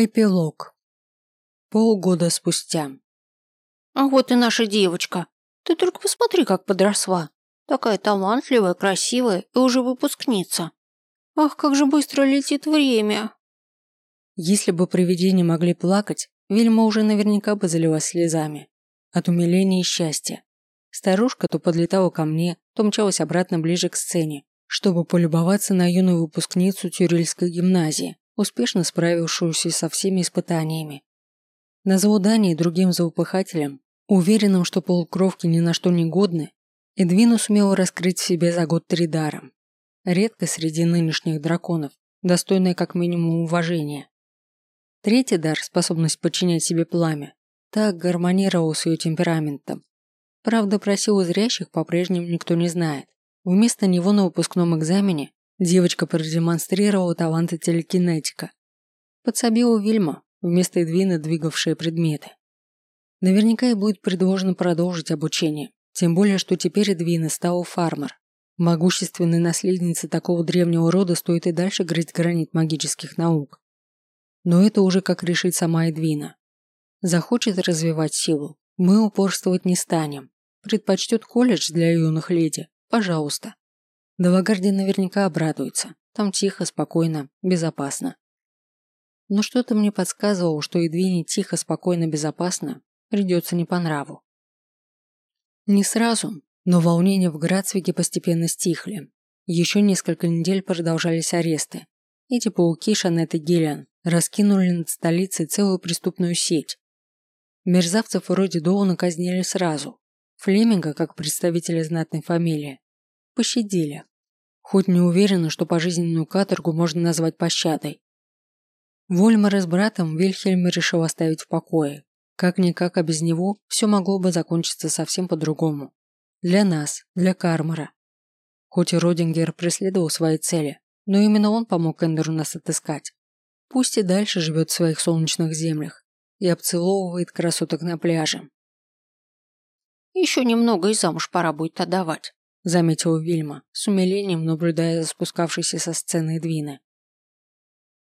Эпилог. Полгода спустя. А вот и наша девочка. Ты только посмотри, как подросла. Такая талантливая, красивая и уже выпускница. Ах, как же быстро летит время. Если бы привидения могли плакать, Вильма уже наверняка бы залилась слезами. От умиления и счастья. Старушка то подлетала ко мне, то мчалась обратно ближе к сцене, чтобы полюбоваться на юную выпускницу Тюрельской гимназии успешно справившуюся со всеми испытаниями. На заудании другим заупыхателям, уверенным, что полукровки ни на что не годны, Эдвина сумела раскрыть себе за год три дара. Редко среди нынешних драконов, достойная как минимум уважения. Третий дар – способность подчинять себе пламя, так гармонировал с ее темпераментом. Правда, про силу зрящих по-прежнему никто не знает. Вместо него на выпускном экзамене Девочка продемонстрировала таланты телекинетика. Подсобила Вильма, вместо Эдвина двигавшие предметы. Наверняка ей будет предложено продолжить обучение, тем более, что теперь Эдвина стала фармер. Могущественной наследнице такого древнего рода стоит и дальше грызть гранит магических наук. Но это уже как решит сама Эдвина. Захочет развивать силу, мы упорствовать не станем. Предпочтет колледж для юных леди, пожалуйста. Далагарди наверняка обрадуется. Там тихо, спокойно, безопасно. Но что-то мне подсказывало, что Эдвине тихо, спокойно, безопасно придется не по нраву. Не сразу, но волнения в Грацвике постепенно стихли. Еще несколько недель продолжались аресты. Эти пауки Шанет и Гиллиан раскинули над столицей целую преступную сеть. Мерзавцев вроде Доуна казнили сразу. Флеминга, как представителя знатной фамилии, пощадили. Хоть не уверена, что пожизненную каторгу можно назвать пощадой. Вольмара с братом Вильхельм решил оставить в покое. Как-никак, а без него все могло бы закончиться совсем по-другому. Для нас, для Кармара. Хоть и Родингер преследовал свои цели, но именно он помог Эндеру нас отыскать. Пусть и дальше живет в своих солнечных землях и обцеловывает красоток на пляже. Еще немного и замуж пора будет отдавать заметила Вильма, с умилением наблюдая за спускавшейся со сцены Эдвины.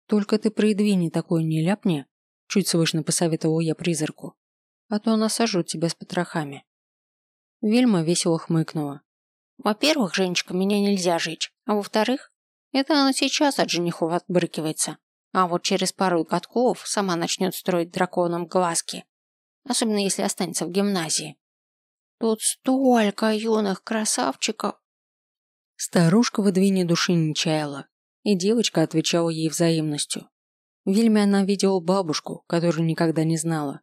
«Только ты про Эдвине такое не ляпни», чуть слышно посоветовал я призраку, «а то она сожжет тебя с потрохами». Вильма весело хмыкнула. «Во-первых, Женечка, меня нельзя жечь, а во-вторых, это она сейчас от женихов отбрыкивается, а вот через пару годков сама начнет строить драконам глазки, особенно если останется в гимназии. Тут столько юных красавчиков. Старушка в Эдвине души не чаяла, и девочка отвечала ей взаимностью. В Вильме она видела бабушку, которую никогда не знала.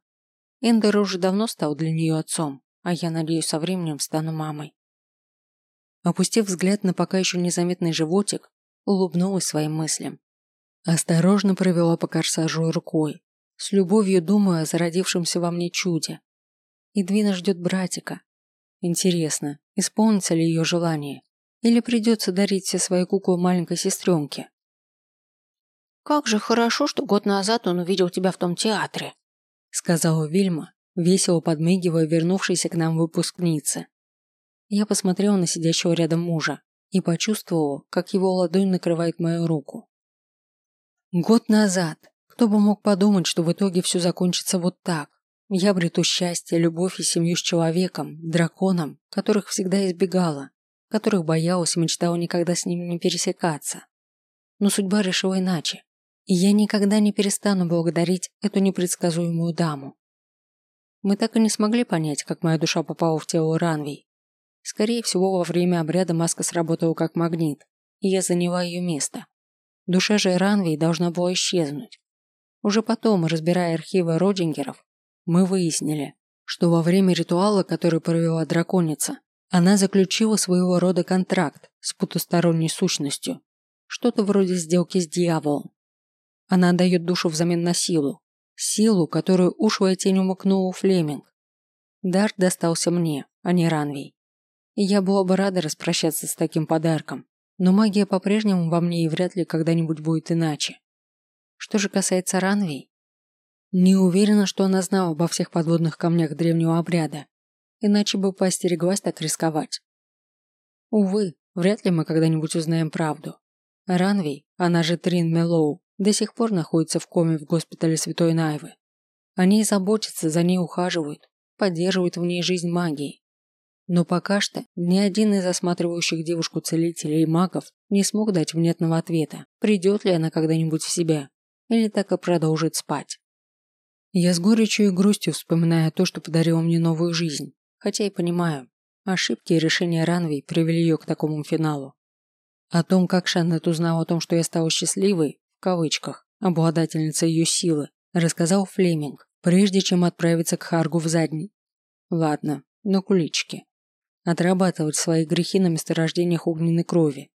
Эндер уже давно стал для нее отцом, а я надеюсь, со временем стану мамой. Опустив взгляд на пока еще незаметный животик, улыбнулась своим мыслям. Осторожно провела по корсажу рукой, с любовью думая о зародившемся во мне чуде, Идвина ждет братика. Интересно, исполнится ли ее желание? Или придется дарить все свои куклы маленькой сестренке? «Как же хорошо, что год назад он увидел тебя в том театре», сказала Вильма, весело подмигивая вернувшейся к нам выпускнице. Я посмотрела на сидящего рядом мужа и почувствовала, как его ладонь накрывает мою руку. Год назад. Кто бы мог подумать, что в итоге все закончится вот так. Я обрету счастье, любовь и семью с человеком, драконом, которых всегда избегала, которых боялась и мечтала никогда с ними не пересекаться. Но судьба решила иначе, и я никогда не перестану благодарить эту непредсказуемую даму. Мы так и не смогли понять, как моя душа попала в тело Ранвей. Скорее всего, во время обряда маска сработала как магнит, и я заняла ее место. Душа же Ранвей должна была исчезнуть. Уже потом, разбирая архивы Родингеров, мы выяснили, что во время ритуала, который провела драконица, она заключила своего рода контракт с потусторонней сущностью, что-то вроде сделки с дьяволом. Она отдает душу взамен на силу, силу, которую ушлая тень умыкнула Флеминг. Дар достался мне, а не Ранвей. И я была бы рада распрощаться с таким подарком, но магия по-прежнему во мне и вряд ли когда-нибудь будет иначе. Что же касается Ранвей, не уверена, что она знала обо всех подводных камнях древнего обряда, иначе бы поостереглась так рисковать. Увы, вряд ли мы когда-нибудь узнаем правду. Ранвей, она же Трин Мелоу, до сих пор находится в коме в госпитале Святой Найвы. О ней заботятся, за ней ухаживают, поддерживают в ней жизнь магии. Но пока что ни один из осматривающих девушку целителей и магов не смог дать внятного ответа, придет ли она когда-нибудь в себя, или так и продолжит спать. Я с горечью и грустью вспоминаю то, что подарило мне новую жизнь, хотя и понимаю, ошибки и решения Ранвей привели ее к такому финалу. О том, как Шаннет узнал о том, что я стала счастливой, в кавычках, обладательницей ее силы, рассказал Флеминг, прежде чем отправиться к Харгу в задний. Ладно, но кулички отрабатывать свои грехи на месторождениях огненной крови.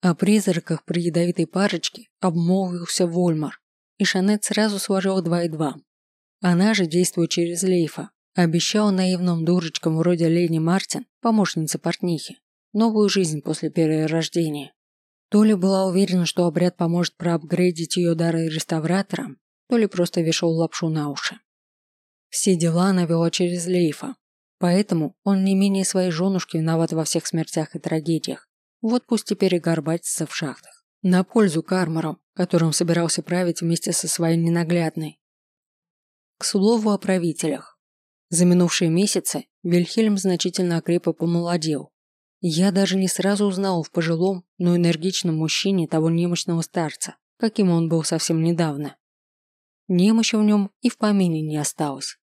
О призраках при ядовитой парочке обмолвился Вольмар, и Шанет сразу сложила два и два. Она же, действуя через Лейфа, обещала наивным дурочкам вроде Лени Мартин, помощнице портнихи, новую жизнь после перерождения. То ли была уверена, что обряд поможет проапгрейдить ее дары реставраторам, то ли просто вешал лапшу на уши. Все дела она вела через Лейфа, Поэтому он не менее своей женушки виноват во всех смертях и трагедиях. Вот пусть теперь и горбатится в шахтах. На пользу Кармару, которым собирался править вместе со своей ненаглядной. К слову о правителях. За минувшие месяцы Вильхельм значительно окреп и помолодел. Я даже не сразу узнал в пожилом, но энергичном мужчине того немощного старца, каким он был совсем недавно. Немощи в нем и в помине не осталось.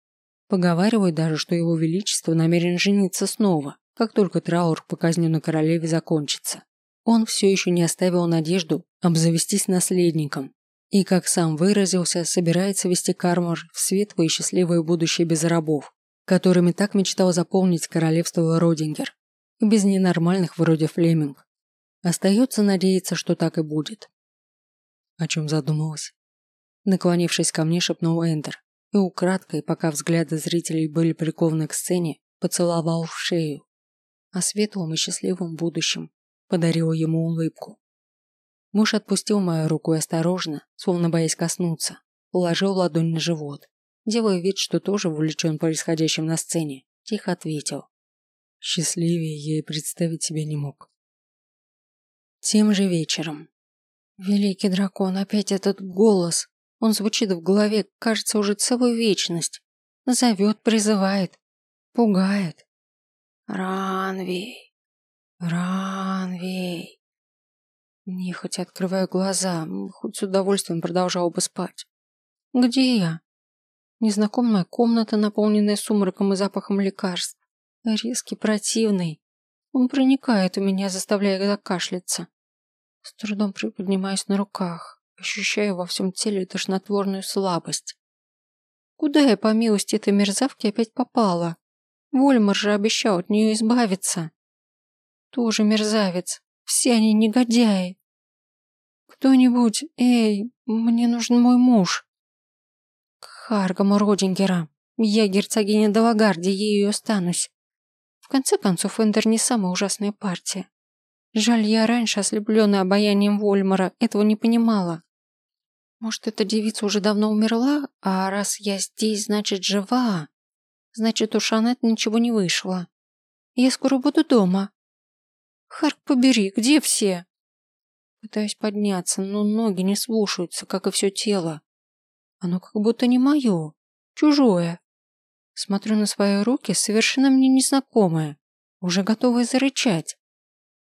Поговаривают даже, что его величество намерен жениться снова, как только траур по казненной королеве закончится. Он все еще не оставил надежду обзавестись наследником и, как сам выразился, собирается вести Кармар в светлое и счастливое будущее без рабов, которыми так мечтал заполнить королевство Родингер, и без ненормальных вроде Флеминг. Остается надеяться, что так и будет. О чем задумалась? Наклонившись ко мне, шепнул Эндер, и украдкой, пока взгляды зрителей были прикованы к сцене, поцеловал в шею. О светлом и счастливом будущем подарил ему улыбку. Муж отпустил мою руку и осторожно, словно боясь коснуться, положил ладонь на живот, делая вид, что тоже увлечен происходящим на сцене, тихо ответил. Счастливее я и представить себе не мог. Тем же вечером. Великий дракон, опять этот голос. Он звучит в голове, кажется, уже целую вечность. Зовет, призывает, пугает. Ранвей, Ранвей. Нехотя открываю глаза, хоть с удовольствием продолжал бы спать. Где я? Незнакомая комната, наполненная сумраком и запахом лекарств. Резкий, противный. Он проникает у меня, заставляя закашляться. С трудом приподнимаюсь на руках ощущая во всем теле тошнотворную слабость. Куда я, по милости этой мерзавки, опять попала? Вольмар же обещал от нее избавиться. Тоже мерзавец. Все они негодяи. Кто-нибудь, эй, мне нужен мой муж. К Харгаму Родингера. Я герцогиня Далагарди, ею останусь. В конце концов, Эндер не самая ужасная партия. Жаль, я раньше, ослепленная обаянием Вольмара, этого не понимала. Может, эта девица уже давно умерла, а раз я здесь, значит, жива. Значит, у Шанет ничего не вышло. Я скоро буду дома. Харк, побери, где все? Пытаюсь подняться, но ноги не слушаются, как и все тело. Оно как будто не мое, чужое. Смотрю на свои руки, совершенно мне незнакомое, уже готовое зарычать.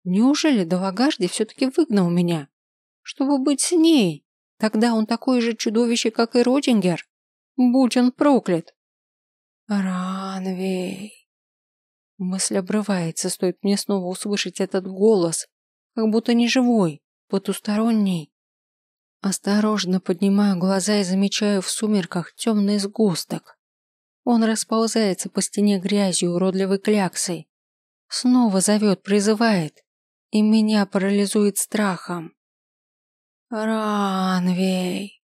Неужели Далагажди все-таки выгнал меня, чтобы быть с ней? Тогда он такое же чудовище, как и Родингер. Будь он проклят. Ранвей. Мысль обрывается, стоит мне снова услышать этот голос, как будто не живой, потусторонний. Осторожно поднимаю глаза и замечаю в сумерках темный сгусток. Он расползается по стене грязью уродливой кляксой. Снова зовет, призывает, и меня парализует страхом. Ранвей.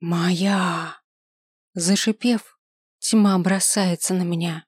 Моя. Зашипев, тьма бросается на меня.